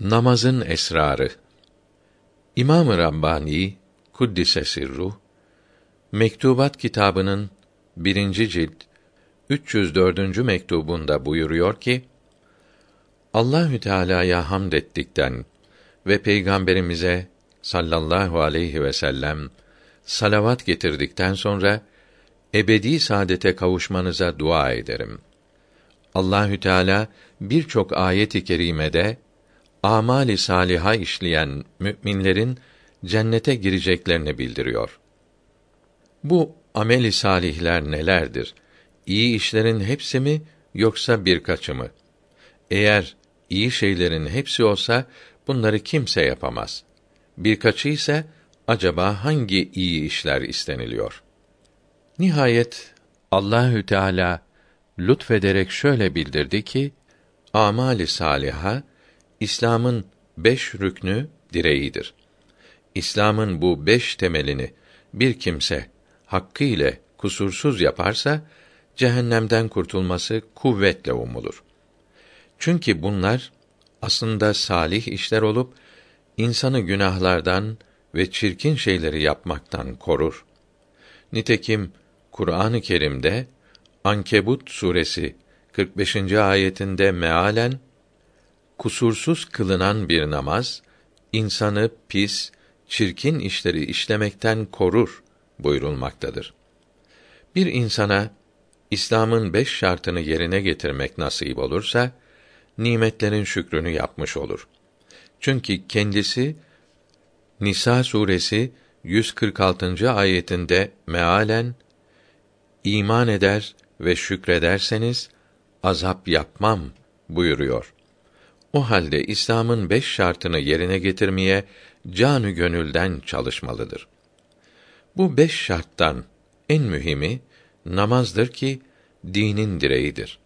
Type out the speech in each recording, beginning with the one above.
Namazın esrarı. İmam-ı Rabbani kuddise sirruh Mektubat kitabının birinci cilt 304. mektubunda buyuruyor ki Allahü Teala'ya hamd ettikten ve peygamberimize sallallahu aleyhi ve sellem salavat getirdikten sonra ebedi saadete kavuşmanıza dua ederim. Allahü Teala birçok ayet-i kerimede amali saliha işleyen müminlerin cennete gireceklerini bildiriyor. Bu ameli salihler nelerdir? İyi işlerin hepsi mi yoksa birkaçı mı? Eğer iyi şeylerin hepsi olsa bunları kimse yapamaz. Birkaçı ise acaba hangi iyi işler isteniliyor? Nihayet Allahü Teala lütfederek şöyle bildirdi ki amali saliha İslam'ın beş rüknü direğidir. İslam'ın bu beş temelini bir kimse hakkı ile kusursuz yaparsa cehennemden kurtulması kuvvetle umulur. Çünkü bunlar aslında salih işler olup insanı günahlardan ve çirkin şeyleri yapmaktan korur. Nitekim Kur'an-ı Kerim'de Ankebut suresi 45. ayetinde mealen kusursuz kılınan bir namaz insanı pis, çirkin işleri işlemekten korur buyurulmaktadır. Bir insana İslam'ın beş şartını yerine getirmek nasip olursa nimetlerin şükrünü yapmış olur. Çünkü kendisi Nisa suresi 146. ayetinde mealen iman eder ve şükrederseniz azap yapmam buyuruyor. O halde İslam'ın beş şartını yerine getirmeye canı gönülden çalışmalıdır. Bu beş şarttan en mühimi namazdır ki dinin direğidir.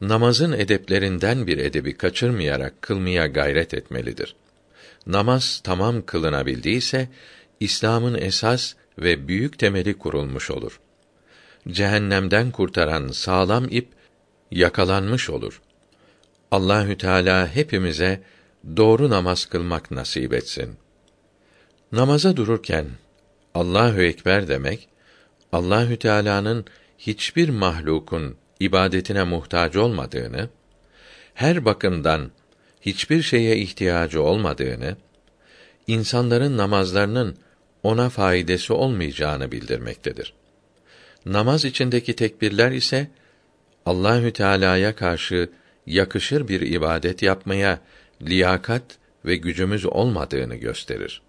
Namazın edeplerinden bir edebi kaçırmayarak kılmaya gayret etmelidir. Namaz tamam kılınabildiyse İslam'ın esas ve büyük temeli kurulmuş olur. Cehennemden kurtaran sağlam ip yakalanmış olur. Allahü Teala hepimize doğru namaz kılmak nasip etsin. Namaza dururken Allahü ekber demek Allahü Teala'nın hiçbir mahlukun ibadetine muhtaç olmadığını, her bakımdan hiçbir şeye ihtiyacı olmadığını, insanların namazlarının ona faydası olmayacağını bildirmektedir. Namaz içindeki tekbirler ise Allahü Teala'ya karşı yakışır bir ibadet yapmaya liyakat ve gücümüz olmadığını gösterir.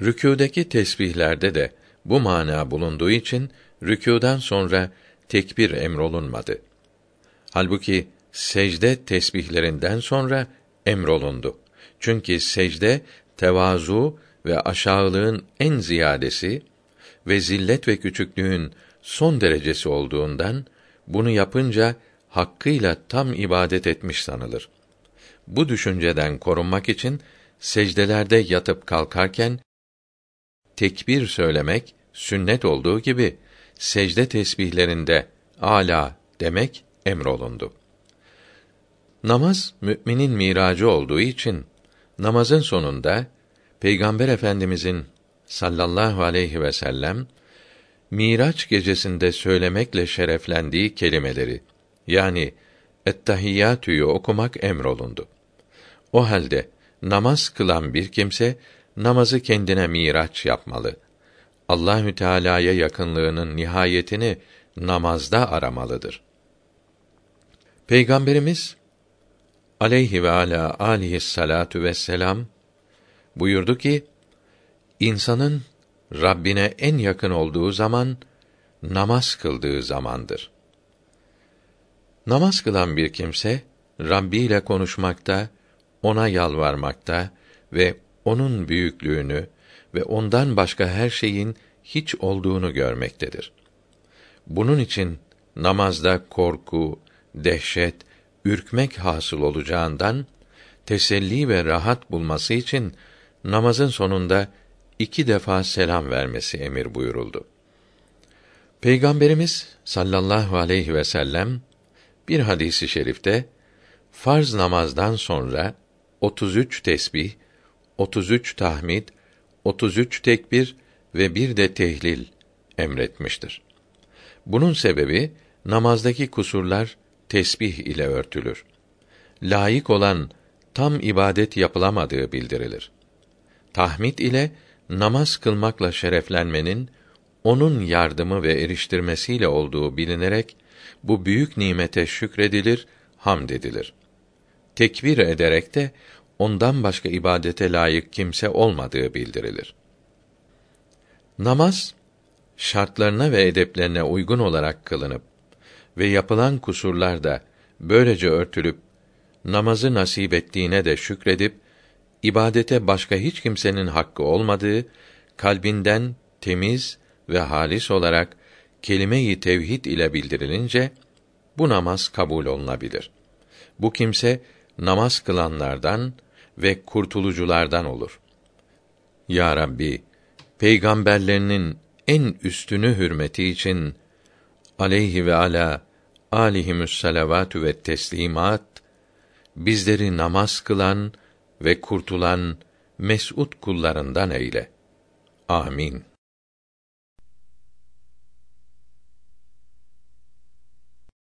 Rükûdeki tesbihlerde de bu mana bulunduğu için rükûdan sonra tekbir emrolunmadı. Halbuki secde tesbihlerinden sonra emrolundu. Çünkü secde tevazu ve aşağılığın en ziyadesi ve zillet ve küçüklüğün son derecesi olduğundan bunu yapınca hakkıyla tam ibadet etmiş sanılır. Bu düşünceden korunmak için secdelerde yatıp kalkarken tekbir söylemek sünnet olduğu gibi secde tesbihlerinde ala demek emrolundu. Namaz müminin miracı olduğu için namazın sonunda Peygamber Efendimizin sallallahu aleyhi ve sellem Miraç gecesinde söylemekle şereflendiği kelimeleri yani Ettahiyyatü'yü okumak emrolundu. O halde namaz kılan bir kimse namazı kendine miraç yapmalı. Allahü Teala'ya yakınlığının nihayetini namazda aramalıdır. Peygamberimiz aleyhi ve ala alihi salatu vesselam buyurdu ki insanın Rabbine en yakın olduğu zaman namaz kıldığı zamandır. Namaz kılan bir kimse Rabbi ile konuşmakta, ona yalvarmakta ve onun büyüklüğünü ve ondan başka her şeyin hiç olduğunu görmektedir. Bunun için namazda korku, dehşet, ürkmek hasıl olacağından teselli ve rahat bulması için namazın sonunda iki defa selam vermesi emir buyuruldu. Peygamberimiz sallallahu aleyhi ve sellem bir hadisi şerifte farz namazdan sonra 33 tesbih, 33 tahmid, 33 tekbir ve bir de tehlil emretmiştir. Bunun sebebi namazdaki kusurlar tesbih ile örtülür. Layık olan tam ibadet yapılamadığı bildirilir. Tahmid ile namaz kılmakla şereflenmenin onun yardımı ve eriştirmesiyle olduğu bilinerek bu büyük nimete şükredilir, hamd edilir. Tekbir ederek de ondan başka ibadete layık kimse olmadığı bildirilir. Namaz şartlarına ve edeplerine uygun olarak kılınıp ve yapılan kusurlar da böylece örtülüp namazı nasip ettiğine de şükredip ibadete başka hiç kimsenin hakkı olmadığı kalbinden temiz ve halis olarak kelime-i tevhid ile bildirilince bu namaz kabul olunabilir. Bu kimse namaz kılanlardan ve kurtuluculardan olur. Ya Rabbi, peygamberlerinin en üstünü hürmeti için aleyhi ve ala alihimüs salavatü ve teslimat bizleri namaz kılan ve kurtulan mes'ud kullarından eyle. Amin.